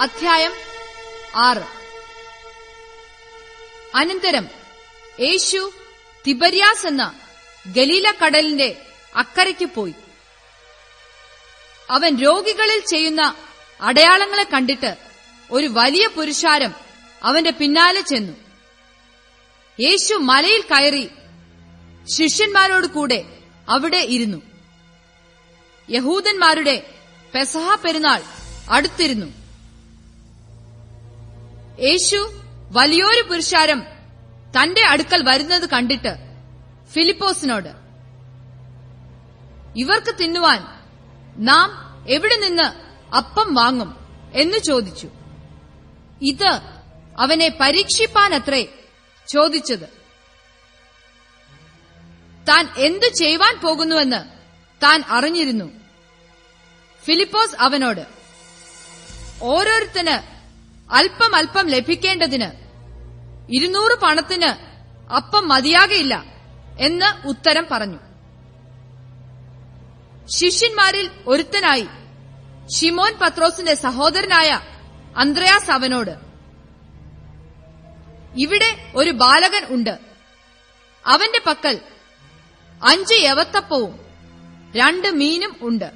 അധ്യായം ആറ്. അനന്തരം യേശു തിബര്യാസ് എന്ന ഗലീല കടലിന്റെ അക്കരയ്ക്ക് പോയി. അവൻ രോഗികളിൽ ചെയ്യുന്ന അടയാളങ്ങളെ കണ്ടിട്ട് ഒരു വലിയ പുരുഷാരം അവന്റെ പിന്നാലെ ചെന്നു. യേശു മലയിൽ കയറി ശിഷ്യന്മാരോട് കൂടെ അവിടെ ഇരുന്നു. യഹൂദന്മാരുടെ പെസഹ പെരുന്നാൾ അടുത്തിരുന്നു. യേശു വലിയൊരു പുരുഷാരം തന്റെ അടുക്കൽ വരുന്നത് കണ്ടിട്ട് ഫിലിപ്പോസിനോട് ഇവർക്ക് തിന്നുവാൻ നാം എവിടെ നിന്ന് അപ്പം വാങ്ങും? എന്ന് ചോദിച്ചു. ഇത് അവനെ പരീക്ഷിപ്പാനത്രേ ചോദിച്ചത്. താൻ എന്തു ചെയ്യുവാൻ പോകുന്നുവെന്ന് താൻ അറിഞ്ഞിരുന്നു. ഫിലിപ്പോസ് അവനോട് ഓരോരുത്തന് അല്പം അല്പം ലഭിക്കേണ്ടതിന് ഇരുന്നൂറ് പണത്തിന് അപ്പം മതിയാകയില്ല എന്ന് ഉത്തരം പറഞ്ഞു. ശിഷ്യന്മാരിൽ ഒരുത്തനായി ഷിമോൻ പത്രോസിന്റെ സഹോദരനായ അന്ത്രയാസ് അവനോട് ഇവിടെ ഒരു ബാലകൻ ഉണ്ട്. അവന്റെ പക്കൽ അഞ്ച് യവത്തപ്പവും രണ്ട് മീനും ഉണ്ട്.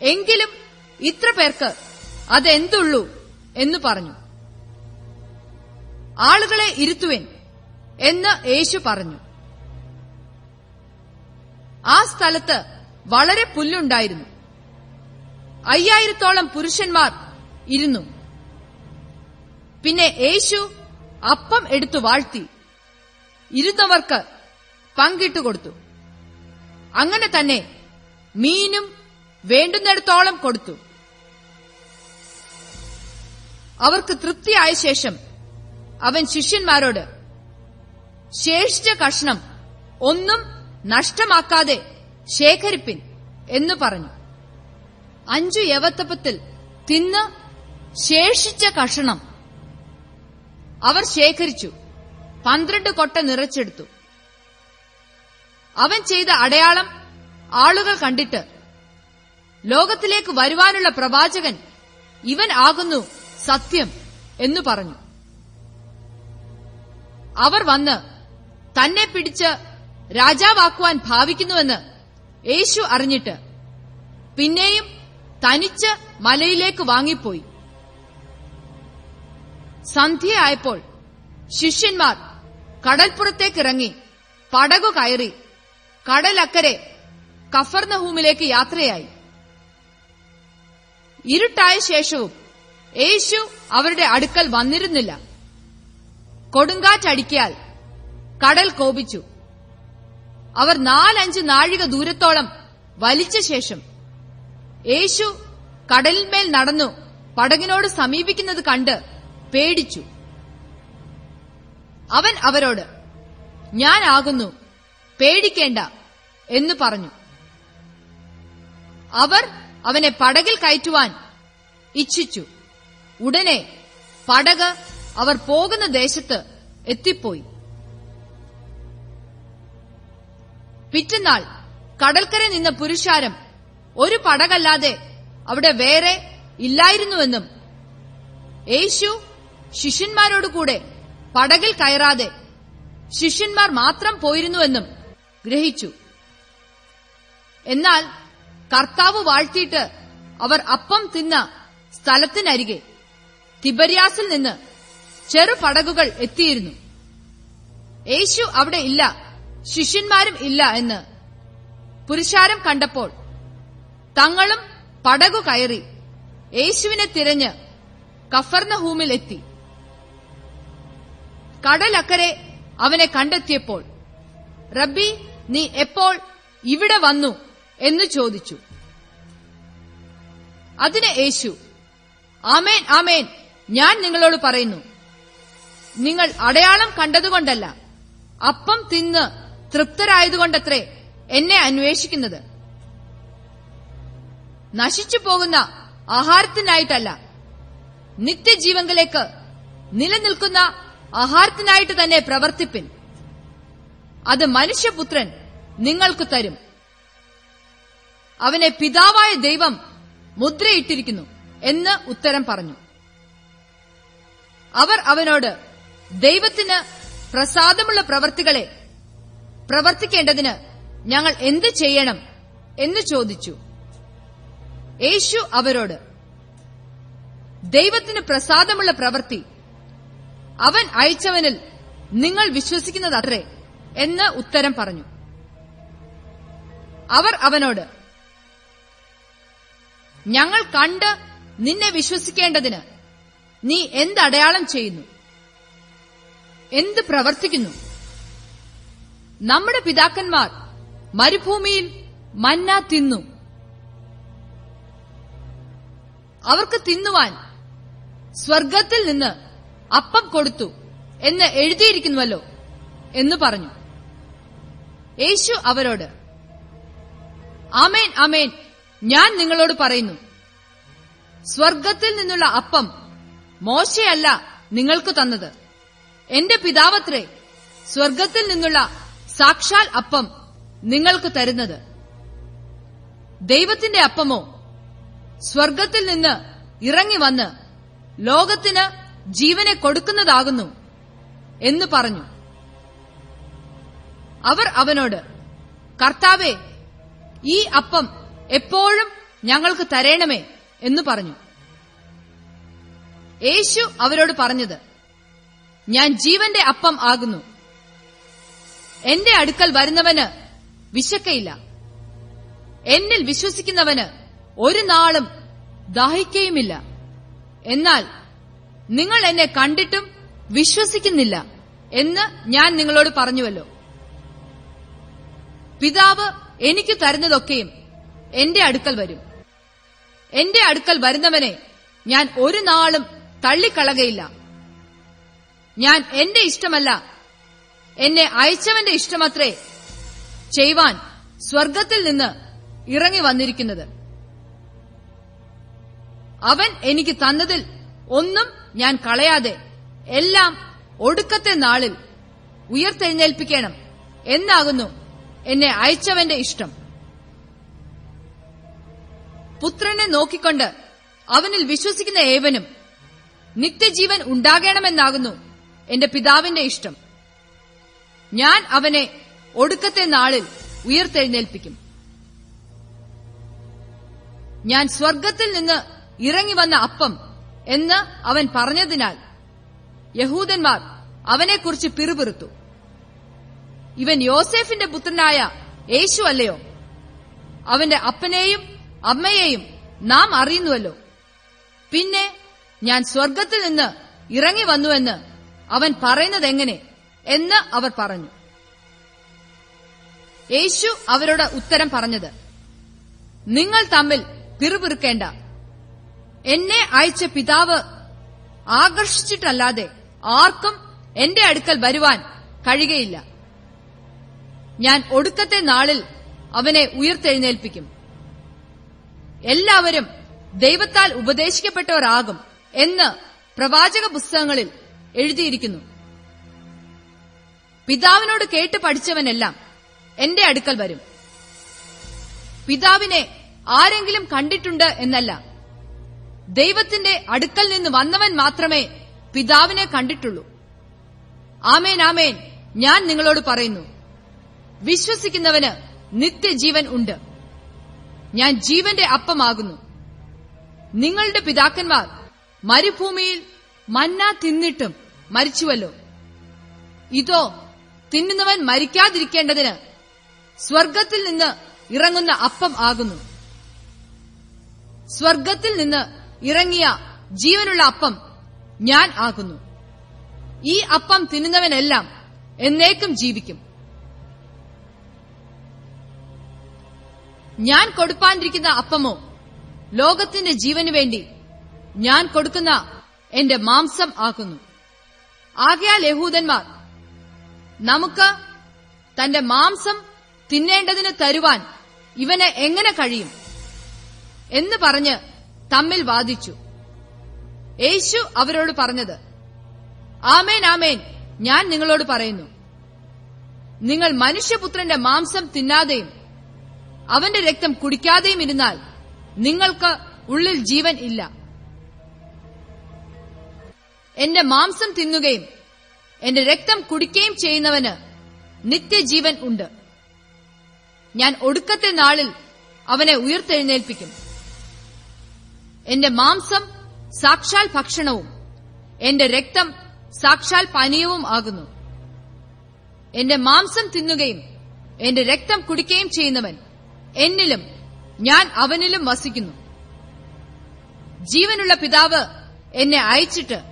എങ്കിലും ഇത്ര പേർക്ക് അതെന്തുള്ളൂ എന്ന് പറഞ്ഞു. ആളുകളെ ഇരുത്തുവൻ എന്ന് യേശു പറഞ്ഞു. ആ സ്ഥലത്ത് വളരെ പുല്ലുണ്ടായിരുന്നു. അയ്യായിരത്തോളം പുരുഷന്മാർ ഇരുന്നു. പിന്നെ യേശു അപ്പം എടുത്തു വാഴ്ത്തി. ഇരുന്നവർക്ക് പങ്കിട്ടു കൊടുത്തു. അങ്ങനെ തന്നെ മീനും വേണ്ടുന്നിടത്തോളം കൊടുത്തു. അവർക്ക് തൃപ്തിയായ ശേഷം അവൻ ശിഷ്യന്മാരോട് ശേഷിച്ച കഷ്ണം ഒന്നും നഷ്ടമാക്കാതെ ശേഖരിപ്പിൻ എന്ന് പറഞ്ഞു. അഞ്ചു യവത്തപ്പത്തിൽ തിന്ന് ശേഷിച്ച കഷണം അവർ ശേഖരിച്ചു. പന്ത്രണ്ട് കൊട്ട നിറച്ചെടുത്തു. അവൻ ചെയ്ത അടയാളം ആളുകൾ കണ്ടിട്ട് ലോകത്തിലേക്ക് വരുവാനുള്ള പ്രവാചകൻ ഇവൻ ആകുന്നു സത്യം എന്നു പറഞ്ഞു. അവർ വന്ന് തന്നെ പിടിച്ച് രാജാവാക്കുവാൻ ഭാവിക്കുന്നുവെന്ന് യേശു അറിഞ്ഞിട്ട് പിന്നെയും തനിച്ച് മലയിലേക്ക് വാങ്ങിപ്പോയി. സന്ധ്യയായപ്പോൾ ശിഷ്യന്മാർ കടൽപ്പുറത്തേക്കിറങ്ങി പടകു കയറി കടലക്കരെ കഫർനഹൂമിലേക്ക് യാത്രയായി. ഇരുട്ടായ ശേഷവും യേശു അവരുടെ അടുക്കൽ വന്നിരുന്നില്ല. കൊടുങ്കാറ്റടിക്കാൽ കടൽ കോപിച്ചു. അവർ നാലഞ്ച് നാഴിക ദൂരത്തോളം വലിച്ച ശേഷം യേശു കടലിന്മേൽ നടന്നു പടകിനോട് സമീപിക്കുന്നത് കണ്ട് പേടിച്ചു. അവൻ അവരോട് ഞാനാകുന്നു പേടിക്കേണ്ട എന്ന് പറഞ്ഞു. അവർ അവനെ പടകിൽ കയറ്റുവാൻ ഇച്ഛിച്ചു. ഉടനെ പടക് അവർ പോകുന്ന ദേശത്ത് എത്തിപ്പോയി. പിറ്റന്നാൾ കടൽക്കര നിന്ന പുരുഷാരം ഒരു പടകല്ലാതെ അവിടെ വേറെ ഇല്ലായിരുന്നുവെന്നും യേശു ശിഷ്യന്മാരോടുകൂടെ പടകിൽ കയറാതെ ശിഷ്യന്മാർ മാത്രം പോയിരുന്നുവെന്നും ഗ്രഹിച്ചു. എന്നാൽ കർത്താവ് വാഴ്ത്തിയിട്ട് അവർ അപ്പം തിന്ന സ്ഥലത്തിനരികെ തിബര്യാസിൽ നിന്ന് ചെറു പടകുകൾ എത്തിയിരുന്നു. യേശു അവിടെ ഇല്ല ശിഷ്യന്മാരും ഇല്ല എന്ന് പുരുഷാരം കണ്ടപ്പോൾ തങ്ങളും പടകു കയറി യേശുവിനെ തിരഞ്ഞ് കഫർണഹൂമിൽ എത്തി. കടലക്കരെ അവനെ കണ്ടെത്തിയപ്പോൾ റബ്ബി നീ എപ്പോൾ ഇവിടെ വന്നു? എന്ന് ചോദിച്ചു. അതിന് യേശു ആമേൻ ആമേൻ ഞാൻ നിങ്ങളോട് പറയുന്നു നിങ്ങൾ അടയാളം കണ്ടതുകൊണ്ടല്ല അപ്പം തിന്ന് തൃപ്തരായതുകൊണ്ടത്രേ എന്നെ അന്വേഷിക്കുന്നത്. നശിച്ചു പോകുന്ന ആഹാരത്തിനായിട്ടല്ല നിത്യജീവങ്കിലേക്ക് നിലനിൽക്കുന്ന ആഹാരത്തിനായിട്ട് തന്നെ പ്രവർത്തിപ്പിൻ. അത് മനുഷ്യപുത്രൻ നിങ്ങൾക്ക് തരും. അവനെ പിതാവായ ദൈവം മുദ്രയിട്ടിരിക്കുന്നു എന്ന് ഉത്തരം പറഞ്ഞു. അവർ അവനോട് ദൈവത്തിന് പ്രസാദമുള്ള പ്രവർത്തികളെ പ്രവർത്തിക്കേണ്ടതിന് ഞങ്ങൾ എന്ത് ചെയ്യണം? എന്ന് ചോദിച്ചു. യേശു അവരോട് ദൈവത്തിന് പ്രസാദമുള്ള പ്രവൃത്തി അവൻ അയച്ചവനിൽ നിങ്ങൾ വിശ്വസിക്കുന്നതത്രേ എന്ന് ഉത്തരം പറഞ്ഞു. അവർ അവനോട് ഞങ്ങൾ കണ്ട് നിന്നെ വിശ്വസിക്കേണ്ടതിന് നീ എന്തടയാളം ചെയ്യുന്നു? എന്ത് പ്രവർത്തിക്കുന്നു? നമ്മുടെ പിതാക്കന്മാർ മരുഭൂമിയിൽ മന്ന തിന്നു. അവർക്ക് തിന്നുവാൻ സ്വർഗത്തിൽ നിന്ന് അപ്പം കൊടുത്തു എന്ന് എഴുതിയിരിക്കുന്നുവല്ലോ എന്ന് പറഞ്ഞു. യേശു അവരോട് ആമേൻ ആമേൻ ഞാൻ നിങ്ങളോട് പറയുന്നു. സ്വർഗത്തിൽ നിന്നുള്ള അപ്പം മോശയല്ല നിങ്ങൾക്ക് തന്നത്. എന്റെ പിതാവത്രേ സ്വർഗത്തിൽ നിന്നുള്ള സാക്ഷാൽ അപ്പം നിങ്ങൾക്ക് തരുന്നത്. ദൈവത്തിന്റെ അപ്പമോ സ്വർഗത്തിൽ നിന്ന് ഇറങ്ങി വന്ന് ലോകത്തിന് ജീവനെ കൊടുക്കുന്നതാകുന്നു എന്ന് പറഞ്ഞു. അവർ അവനോട് കർത്താവെ ഈ അപ്പം എപ്പോഴും ഞങ്ങൾക്ക് തരേണമേ എന്ന് പറഞ്ഞു. യേശു അവരോട് പറഞ്ഞത് ഞാൻ ജീവന്റെ അപ്പം ആകുന്നു. എന്റെ അടുക്കൽ വരുന്നവന് വിശക്കയില്ല. എന്നിൽ വിശ്വസിക്കുന്നവന് ഒരു നാളും ദാഹിക്കയുമില്ല. എന്നാൽ നിങ്ങൾ എന്നെ കണ്ടിട്ടും വിശ്വസിക്കുന്നില്ല എന്ന് ഞാൻ നിങ്ങളോട് പറഞ്ഞുവല്ലോ. പിതാവ് എനിക്ക് തരുന്നതൊക്കെയും എന്റെ അടുക്കൽ വരും. എന്റെ അടുക്കൽ വരുന്നവനെ ഞാൻ ഒരു നാളും തള്ളിക്കളകയില്ല. ഞാൻ എന്റെ ഇഷ്ടമല്ല. എന്നെ അയച്ചവന്റെ ഇഷ്ടമത്രേ ചെയ്യുവാൻ സ്വർഗത്തിൽ നിന്ന് ഇറങ്ങി വന്നിരിക്കുന്നത്. അവൻ എനിക്ക് തന്നതിൽ ഒന്നും ഞാൻ കളയാതെ എല്ലാം ഒടുക്കത്തെ നാളിൽ ഉയർത്തെഴുന്നേൽപ്പിക്കണം എന്നാകുന്നു എന്നെ അയച്ചവന്റെ ഇഷ്ടം. പുത്രനെ നോക്കിക്കൊണ്ട് അവനിൽ വിശ്വസിക്കുന്ന ഏവനും നിത്യജീവൻ ഉണ്ടാകണമെന്നാകുന്നു എന്റെ പിതാവിന്റെ ഇഷ്ടം. ഞാൻ അവനെ ഒടുക്കത്തെ നാളിൽ ഉയർത്തെഴുന്നേൽപ്പിക്കും. ഞാൻ സ്വർഗത്തിൽ നിന്ന് ഇറങ്ങി വന്ന അപ്പം എന്ന് അവൻ പറഞ്ഞതിനാൽ യഹൂദന്മാർ അവനെക്കുറിച്ച് പിറുപിറുത്തു. ഇവൻ യോസെഫിന്റെ പുത്രനായ യേശു അല്ലയോ? അവന്റെ അപ്പനെയും അമ്മയെയും നാം അറിയുന്നുവല്ലോ. പിന്നെ ഞാൻ സ്വർഗത്തിൽ നിന്ന് ഇറങ്ങി വന്നുവെന്ന് അവൻ പറയുന്നത് എങ്ങനെ എന്ന് അവർ പറഞ്ഞു. യേശു അവരോട് ഉത്തരം പറഞ്ഞത് നിങ്ങൾ തമ്മിൽ പിറുപിറുക്കേണ്ട. എന്നെ അയച്ച പിതാവ് ആകർഷിച്ചിട്ടല്ലാതെ ആർക്കും എന്റെ അടുക്കൽ വരുവാൻ കഴിയുകയില്ല. ഞാൻ ഒടുക്കത്തെ നാളിൽ അവനെ ഉയർത്തെഴുന്നേൽപ്പിക്കും. എല്ലാവരും ദൈവത്താൽ ഉപദേശിക്കപ്പെട്ടവരാകും. എന്ന് പ്രവാചക പുസ്തകങ്ങളിൽ എഴുതിയിരിക്കുന്നു. പിതാവിനോട് കേട്ട് പഠിച്ചവനെല്ലാം എന്റെ അടുക്കൽ വരും. പിതാവിനെ ആരെങ്കിലും കണ്ടിട്ടുണ്ട് എന്നല്ല. ദൈവത്തിന്റെ അടുക്കൽ നിന്ന് വന്നവൻ മാത്രമേ പിതാവിനെ കണ്ടിട്ടുള്ളൂ. ആമേൻ ആമേൻ. ഞാൻ നിങ്ങളോട് പറയുന്നു. വിശ്വസിക്കുന്നവന് നിത്യജീവൻ ഉണ്ട്. ഞാൻ ജീവന്റെ അപ്പമാകുന്നു. നിങ്ങളുടെ പിതാക്കന്മാർ മരുഭൂമിയിൽ മന്ന തിന്നിട്ടും മരിച്ചുവല്ലോ. ഇതോ തിന്നുന്നവൻ മരിക്കാതിരിക്കേണ്ടതിന് സ്വർഗത്തിൽ നിന്ന് ഇറങ്ങുന്ന അപ്പം ആകുന്നു. സ്വർഗത്തിൽ നിന്ന് ഇറങ്ങിയ ജീവനുള്ള അപ്പം ഞാൻ ആകുന്നു. ഈ അപ്പം തിന്നുന്നവനെല്ലാം എന്നേക്കും ജീവിക്കും. ഞാൻ കൊടുപ്പാനിരിക്കുന്ന അപ്പമോ ലോകത്തിന്റെ ജീവനു വേണ്ടി ഞാൻ കൊടുക്കുന്ന എന്റെ മാംസം ആക്കുന്നു. ആകയാൽ യഹൂദന്മാർ നമുക്ക് തന്റെ മാംസം തിന്നേണ്ടതിന് തരുവാൻ ഇവനെ എങ്ങനെ കഴിയും എന്ന് പറഞ്ഞ് തമ്മിൽ വാദിച്ചു. യേശു അവരോട് പറഞ്ഞത് ആമേൻ ആമേൻ ഞാൻ നിങ്ങളോട് പറയുന്നു. നിങ്ങൾ മനുഷ്യപുത്രന്റെ മാംസം തിന്നാതെയും അവന്റെ രക്തം കുടിക്കാതെയും ഇരുന്നാൽ നിങ്ങൾക്ക് ഉള്ളിൽ ജീവൻ ഇല്ല. എന്റെ മാംസം തിന്നുകയും എന്റെ രക്തം കുടിക്കുകയും ചെയ്യുന്നവന് നിത്യജീവൻ ഉണ്ട്. ഞാൻ ഒടുക്കത്തെ നാളിൽ അവനെ ഉയർത്തെഴുന്നേൽപ്പിക്കും. എന്റെ മാംസം സാക്ഷാൽ ഭക്ഷണവും എന്റെ രക്തം സാക്ഷാൽ പാനീയവും ആകുന്നു. എന്റെ മാംസം തിന്നുകയും എന്റെ രക്തം കുടിക്കുകയും ചെയ്യുന്നവൻ എന്നിലും ഞാൻ അവനിലും വസിക്കുന്നു. ജീവനുള്ള പിതാവ് എന്നെ അയച്ചിട്ട്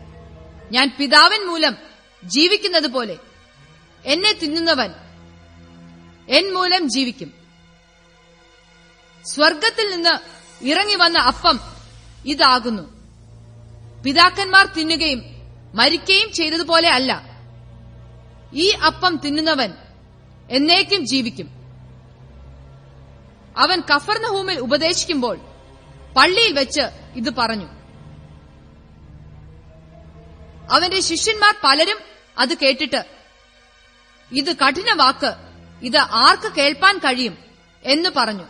ഞാൻ പിതാവൻ മൂലം ജീവിക്കുന്നത് പോലെ എന്നെ തിന്നുന്നവൻ എൻ മൂലം ജീവിക്കും. സ്വർഗത്തിൽ നിന്ന് ഇറങ്ങി വന്ന അപ്പം ഇതാകുന്നു. പിതാക്കന്മാർ തിന്നുകയും മരിക്കുകയും ചെയ്തതുപോലെ അല്ല. ഈ അപ്പം തിന്നുന്നവൻ എന്നേക്കും ജീവിക്കും. അവൻ കഫർനഹൂമിൽ ഉപദേശിക്കുമ്പോൾ പള്ളിയിൽ വെച്ച് ഇത് പറഞ്ഞു. അവന്റെ ശിഷ്യന്മാർ പലരും അത് കേട്ടിട്ട് ഇത് കഠിന വാക്ക്. ഇത് ആർക്ക് കേൾപ്പാൻ കഴിയും? എന്ന് പറഞ്ഞു.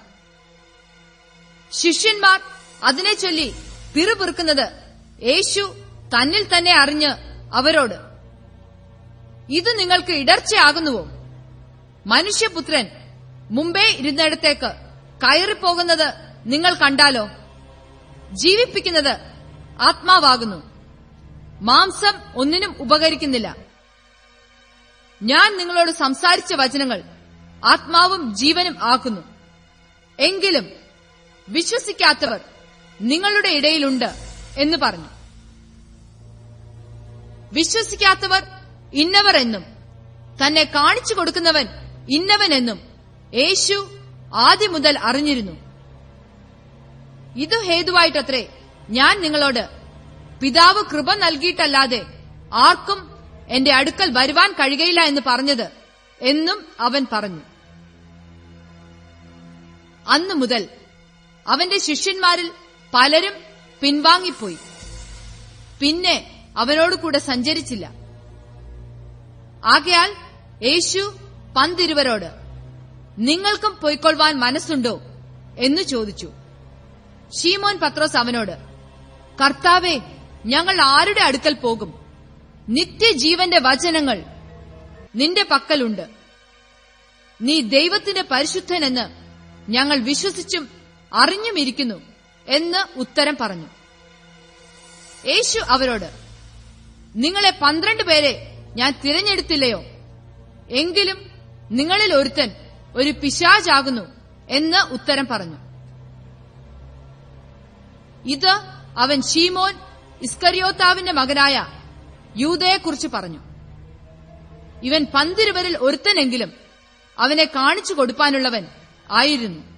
ശിഷ്യന്മാർ അതിനെ ചൊല്ലി പിറുപിറുക്കുന്നത് യേശു തന്നിൽ തന്നെ അറിഞ്ഞ് അവരോട് ഇത് നിങ്ങൾക്ക് ഇടർച്ചയാകുന്നുവോ? മനുഷ്യപുത്രൻ മുമ്പേ ഇരുന്നിടത്തേക്ക് കയറിപ്പോകുന്നത് നിങ്ങൾ കണ്ടാലോ? ജീവിപ്പിക്കുന്നത് ആത്മാവാകുന്നു. മാംസം ഒന്നിനും ഉപകരിക്കുന്നില്ല. ഞാൻ നിങ്ങളോട് സംസാരിച്ച വചനങ്ങൾ ആത്മാവും ജീവനും ആക്കുന്നു. എങ്കിലും വിശ്വസിക്കാത്തവർ നിങ്ങളുടെ ഇടയിലുണ്ട് എന്ന് പറഞ്ഞു. വിശ്വസിക്കാത്തവർ ഇന്നവർ എന്നും തന്നെ കാണിച്ചു കൊടുക്കുന്നവൻ ഇന്നവൻ എന്നും യേശു ആദ്യം മുതൽ അറിഞ്ഞിരുന്നു. ഇത് ഹേതുവായിട്ടത്രേ ഞാൻ നിങ്ങളോട് പിതാവ് കൃപ നൽകിയിട്ടല്ലാതെ ആർക്കും എന്റെ അടുക്കൽ വരുവാൻ കഴിയയില്ല എന്ന് പറഞ്ഞത് എന്നും അവൻ പറഞ്ഞു. അന്നു മുതൽ അവന്റെ ശിഷ്യന്മാരിൽ പലരും പിൻവാങ്ങിപ്പോയി. പിന്നെ അവനോട് കൂടെ സഞ്ചരിച്ചില്ല. ആകയാൽ യേശു പന്തിരുവരോട് നിങ്ങൾക്കും പൊയ്ക്കൊള്ളുവാൻ മനസ്സുണ്ടോ? എന്ന് ചോദിച്ചു. ഷീമോൻ പത്രോസ് അവനോട് കർത്താവെ ഞങ്ങൾ ആരുടെ അടുക്കൽ പോകും? നിത്യജീവന്റെ വചനങ്ങൾ നിന്റെ പക്കലുണ്ട്. നീ ദൈവത്തിന്റെ പരിശുദ്ധനെന്ന് ഞങ്ങൾ വിശ്വസിച്ചും അറിഞ്ഞുമിരിക്കുന്നു എന്ന് ഉത്തരം പറഞ്ഞു. യേശു അവരോട് നിങ്ങളെ പന്ത്രണ്ട് പേരെ ഞാൻ തിരഞ്ഞെടുത്തില്ലയോ? എങ്കിലും നിങ്ങളിൽ ഒരുത്തൻ ഒരു പിശാചാകുന്നു എന്ന് ഉത്തരം പറഞ്ഞു. ഇത് അവൻ ഷീമോൻ ഇസ്കരിയോത്താവിന്റെ മകനായ യൂതയെക്കുറിച്ച് പറഞ്ഞു. ഇവൻ പന്തിരുവരിൽ ഒരുത്തനെങ്കിലും അവനെ കാണിച്ചു കൊടുപ്പാനുള്ളവൻ ആയിരുന്നു.